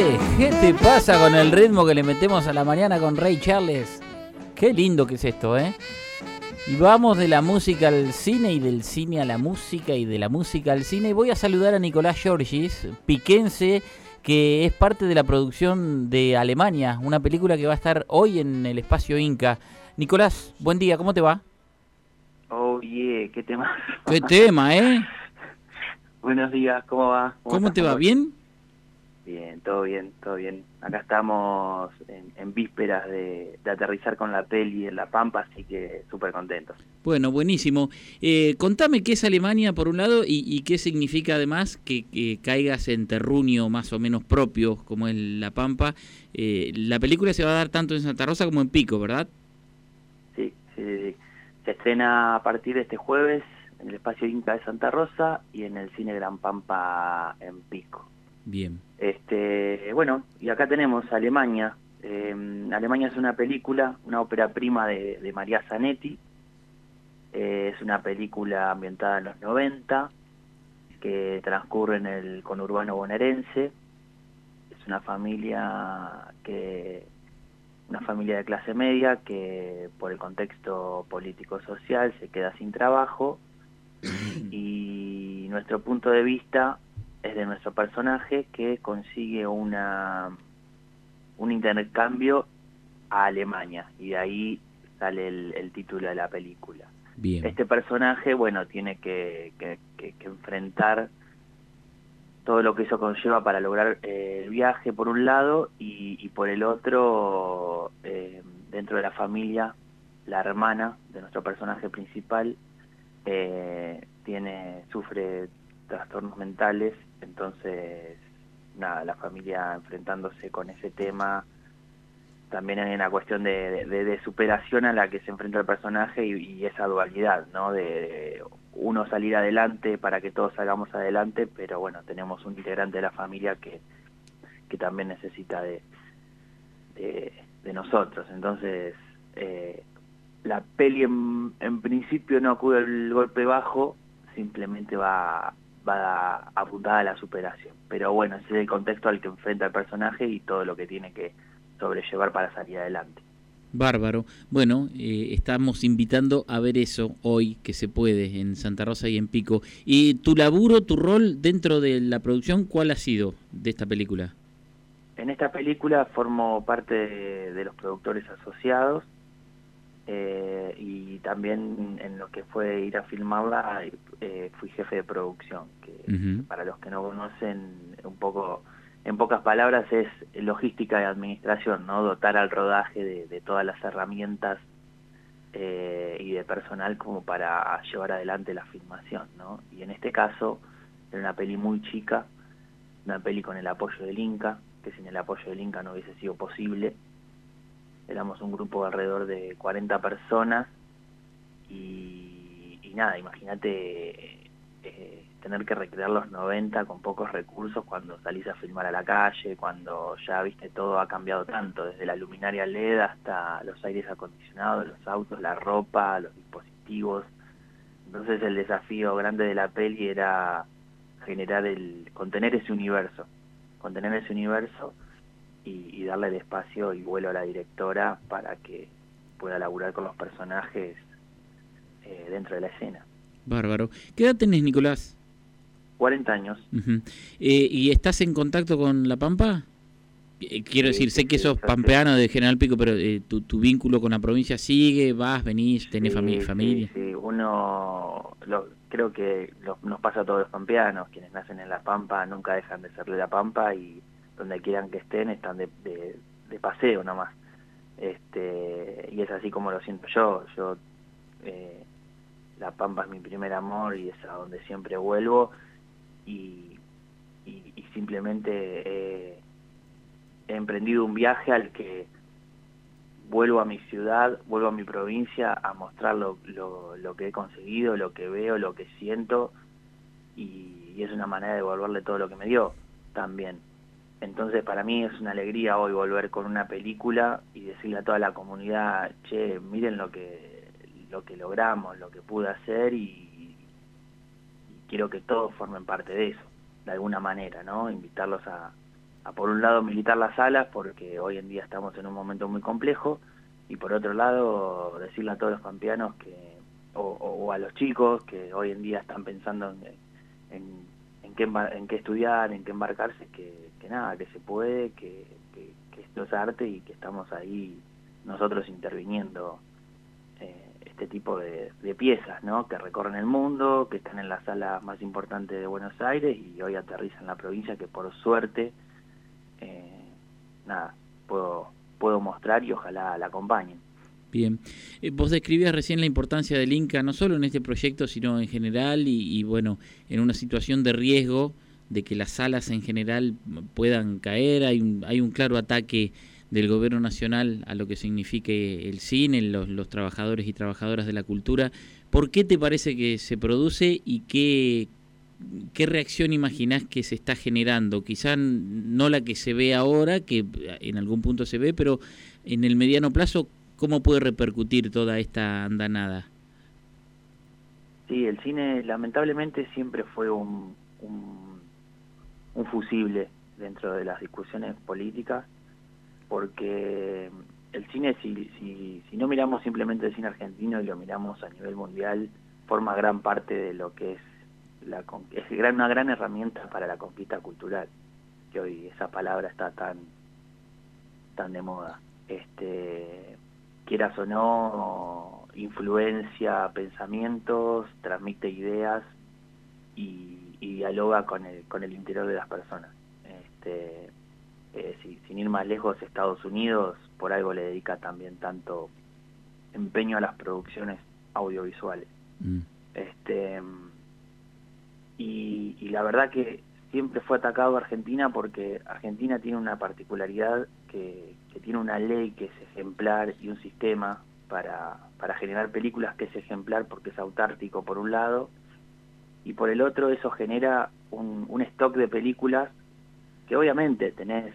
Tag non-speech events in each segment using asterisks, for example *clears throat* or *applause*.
Che, ¿qué te pasa con el ritmo que le metemos a la mañana con Ray Charles? Qué lindo que es esto, ¿eh? Y vamos de la música al cine y del cine a la música y de la música al cine. Voy a saludar a Nicolás Georgis, piquense, que es parte de la producción de Alemania, una película que va a estar hoy en el espacio Inca. Nicolás, buen día, ¿cómo te va? Oh, yeah, qué tema. Qué tema, ¿eh? *laughs* Buenos días, ¿cómo va? ¿Cómo, te va? ¿Bien? Bien, todo bien, todo bien. Acá estamos en, vísperas de, aterrizar con la peli en La Pampa, así que súper contentos. Bueno, buenísimo. Eh, contame qué es Alemania por un lado y, qué significa además que, caigas en terruño más o menos propio como es La Pampa. Eh, la película se va a dar tanto en Santa Rosa como en Pico, ¿verdad? Sí, sí, sí. Se estrena a partir de este jueves en el espacio Inca de Santa Rosa y en el Cine Gran Pampa en Pico. Bien. Este, bueno, y acá tenemos Alemania. Eh, Alemania es una película, una ópera prima de, María Zanetti. Eh, es una película ambientada en los 90 que transcurre en el conurbano bonaerense. Es una familia que una familia de clase media que por el contexto político-social se queda sin trabajo *clears throat* y nuestro punto de vista es de nuestro personaje que consigue una un intercambio a Alemania y de ahí sale el, título de la película. Este personaje, bueno, tiene que, enfrentar todo lo que eso conlleva para lograr eh, el viaje por un lado y, por el otro, eh, dentro de la familia, la hermana de nuestro personaje principal eh, tiene sufre trastornos mentales, entonces nada, la familia enfrentándose con ese tema, también hay una cuestión de, superación a la que se enfrenta el personaje y, esa dualidad, ¿no? De, uno salir adelante para que todos salgamos adelante, pero bueno, tenemos un integrante de la familia que, que también necesita de, de, nosotros. Entonces, eh, la peli en, en principio no acude al golpe bajo, simplemente va va apuntada a la superación. Pero bueno, ese es el contexto al que enfrenta el personaje y todo lo que tiene que sobrellevar para salir adelante. Bárbaro. Bueno, eh, estamos invitando a ver eso hoy, que se puede, en Santa Rosa y en Pico. ¿Y tu laburo, tu rol dentro de la producción, cuál ha sido de esta película? En esta película formo parte de los productores asociados eh, y también en lo que fue ir a filmarla eh, fui jefe de producción, que para los que no conocen un poco, en pocas palabras es logística y administración, no dotar al rodaje de, todas las herramientas eh, y de personal como para llevar adelante la filmación, ¿no? Y en este caso era una peli muy chica, una peli con el apoyo del Inca, que sin el apoyo del Inca no hubiese sido posible éramos un grupo de alrededor de 40 personas y, nada, imagínate eh, tener que recrear los 90 con pocos recursos cuando salís a filmar a la calle, cuando ya viste todo ha cambiado tanto, desde la luminaria LED hasta los aires acondicionados, los autos, la ropa, los dispositivos. Entonces el desafío grande de la peli era generar el, contener ese universo, contener ese universo y, darle el espacio y vuelo a la directora para que pueda laburar con los personajes eh, dentro de la escena. Bárbaro. ¿Qué edad tenés, Nicolás? 40 años. Eh, ¿Y estás en contacto con La Pampa? Eh, quiero decir, sé que sos pampeano de General Pico, pero tu, vínculo con la provincia sigue, vas, venís, tenés familia. Sí, uno, creo que nos pasa a todos los pampeanos, quienes nacen en La Pampa nunca dejan de ser de La Pampa y donde quieran que estén, están de, de, paseo nomás. Este, y es así como lo siento yo. Yo eh, La Pampa es mi primer amor y es a donde siempre vuelvo y, y, simplemente he emprendido un viaje al que vuelvo a mi ciudad, vuelvo a mi provincia a mostrar lo, lo, que he conseguido, lo que veo, lo que siento y es una manera de devolverle todo lo que me dio también. Entonces para mí es una alegría hoy volver con una película y decirle a toda la comunidad, che, miren lo que, lo que logramos, lo que pude hacer y, quiero que todos formen parte de eso, de alguna manera, ¿no? Invitarlos a, por un lado militar las salas porque hoy en día estamos en un momento muy complejo y por otro lado decirle a todos los pampeanos que o, a los chicos que hoy en día están pensando en, en, qué, en qué estudiar, en qué embarcarse, que, nada, que se puede, que, esto es arte y que estamos ahí nosotros interviniendo eh, este tipo de, piezas, ¿no? Que recorren el mundo, que están en la sala más importante de Buenos Aires y hoy aterrizan en la provincia que por suerte, eh, nada, puedo, puedo mostrar y ojalá la acompañen. Bien, eh, vos describías recién la importancia del Inca, no solo en este proyecto, sino en general y, bueno, en una situación de riesgo de que las salas en general puedan caer, hay un, hay un claro ataque del gobierno nacional a lo que signifique el cine, los, los trabajadores y trabajadoras de la cultura. ¿Por qué te parece que se produce y qué, qué reacción imaginás que se está generando? Quizá no la que se ve ahora, que en algún punto se ve, pero en el mediano plazo, ¿cómo puede repercutir toda esta andanada? Sí, el cine lamentablemente siempre fue un, un fusible dentro de las discusiones políticas porque el cine, si, si, si no miramos simplemente el cine argentino y lo miramos a nivel mundial, forma gran parte de lo que es, la, es una gran herramienta para la conquista cultural, que hoy esa palabra está tan, tan de moda. Este, quieras o no, influencia pensamientos, transmite ideas y, y dialoga con el, con el interior de las personas. Este, eh, sin ir más lejos, Estados Unidos por algo le dedica también tanto empeño a las producciones audiovisuales. Mm. Este, y, la verdad que siempre fue atacado Argentina porque Argentina tiene una particularidad que, tiene una ley que es ejemplar y un sistema para, para generar películas que es ejemplar porque es autártico por un lado y por el otro eso genera un, stock de películas que obviamente tenés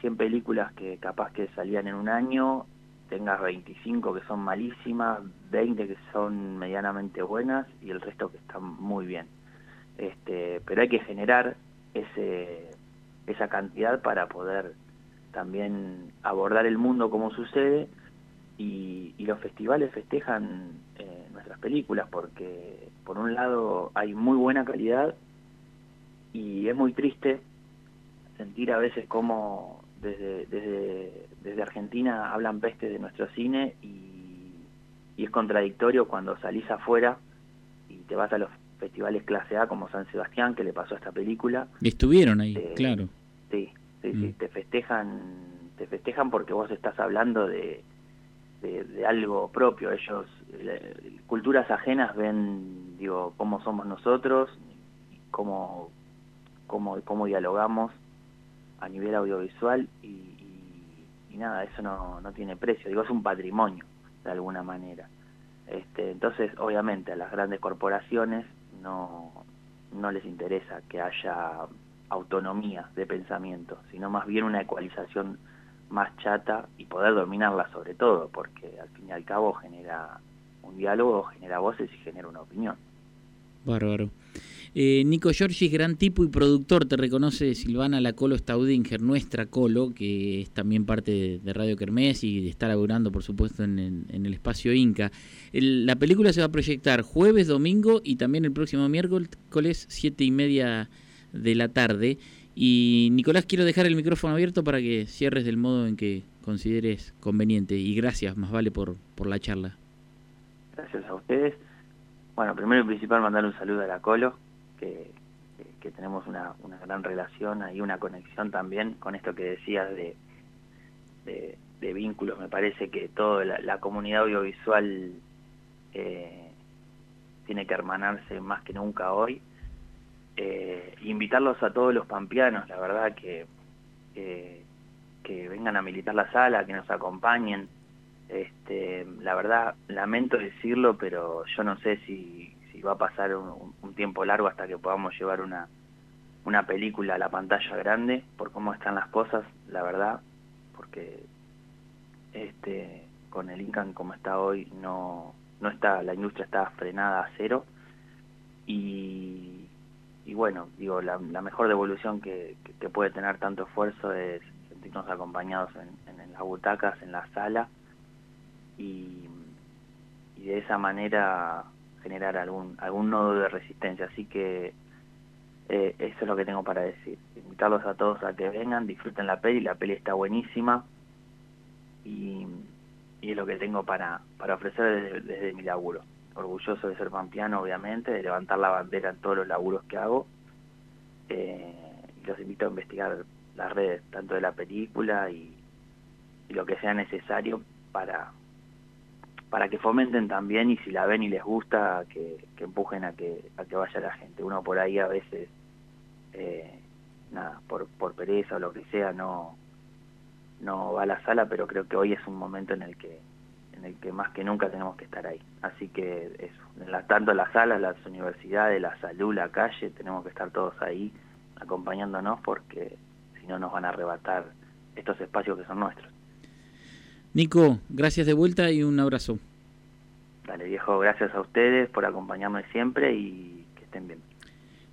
100 películas que capaz que salían en un año, tengas 25 que son malísimas, 20 que son medianamente buenas y el resto que están muy bien. Este, pero hay que generar ese, esa cantidad para poder también abordar el mundo como sucede y, los festivales festejan eh, nuestras películas porque por un lado hay muy buena calidad y es muy triste sentir a veces como desde, desde, desde Argentina hablan peste de nuestro cine y, es contradictorio cuando salís afuera y te vas a los festivales clase A como San Sebastián, que le pasó a esta película. Y estuvieron ahí, claro. Sí, sí, sí, mm. te festejan, te festejan porque vos estás hablando de, de, algo propio. Ellos, culturas ajenas ven, digo, cómo somos nosotros, cómo, cómo, cómo dialogamos a nivel audiovisual y, nada, eso no, no tiene precio, digo, es un patrimonio de alguna manera. Este, entonces, obviamente, a las grandes corporaciones no, no les interesa que haya autonomía de pensamiento, sino más bien una ecualización más chata y poder dominarla sobre todo, porque al fin y al cabo genera un diálogo, genera voces y genera una opinión. Bárbaro. Eh, Nico Giorgi, gran tipo y productor, te reconoce Silvana La Colo Staudinger, nuestra Colo, que es también parte de Radio Kermés y está laburando, por supuesto, en, el espacio Inca. la película se va a proyectar jueves, domingo y también el próximo miércoles, siete y media de la tarde. Y Nicolás, quiero dejar el micrófono abierto para que cierres del modo en que consideres conveniente. Y gracias, más vale, por, por la charla. Gracias a ustedes. Bueno, primero y principal mandar un saludo a la Colo, que, tenemos una, una, gran relación, hay una conexión también con esto que decías de, de, vínculos. Me parece que toda la, comunidad audiovisual eh, tiene que hermanarse más que nunca hoy. Eh, invitarlos a todos los pampeanos, la verdad que, que vengan a militar la sala, que nos acompañen. Este, la verdad, lamento decirlo, pero yo no sé si, va a pasar un, tiempo largo hasta que podamos llevar una, una película a la pantalla grande, por cómo están las cosas, la verdad, porque este con el Incan como está hoy no no está la industria está frenada a cero y, y bueno, digo, la, mejor devolución que, puede tener tanto esfuerzo es sentirnos acompañados en, las butacas, en la sala, y, de esa manera generar algún, algún nodo de resistencia. Así que eh, eso es lo que tengo para decir. Invitarlos a todos a que vengan, disfruten la peli, la peli está buenísima, y, es lo que tengo para, para ofrecer desde mi laburo orgulloso de ser pampeano, obviamente, de levantar la bandera en todos los laburos que hago. Eh, los invito a investigar las redes, tanto de la película y, lo que sea necesario para para que fomenten también y si la ven y les gusta que, empujen a que a que vaya la gente uno por ahí a veces eh, nada por por pereza o lo que sea no no va a la sala pero creo que hoy es un momento en el que en el que más que nunca tenemos que estar ahí. Así que eso, la, tanto las salas, las universidades, la salud, la calle, tenemos que estar todos ahí acompañándonos porque si no nos van a arrebatar estos espacios que son nuestros. Nico, gracias de vuelta y un abrazo. Dale viejo, gracias a ustedes por acompañarme siempre y que estén bien.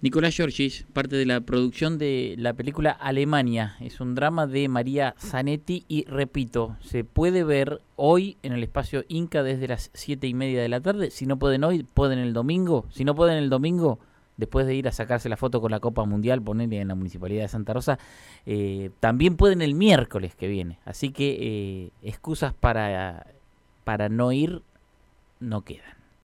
Nicolás Giorgis, parte de la producción de la película Alemania. Es un drama de María Zanetti y repito, se puede ver hoy en el espacio Inca desde las siete y media de la tarde. Si no pueden hoy, pueden el domingo. Si no pueden el domingo, después de ir a sacarse la foto con la Copa Mundial, ponerle en la Municipalidad de Santa Rosa, eh, también pueden el miércoles que viene. Así que eh, excusas para, para no ir no quedan.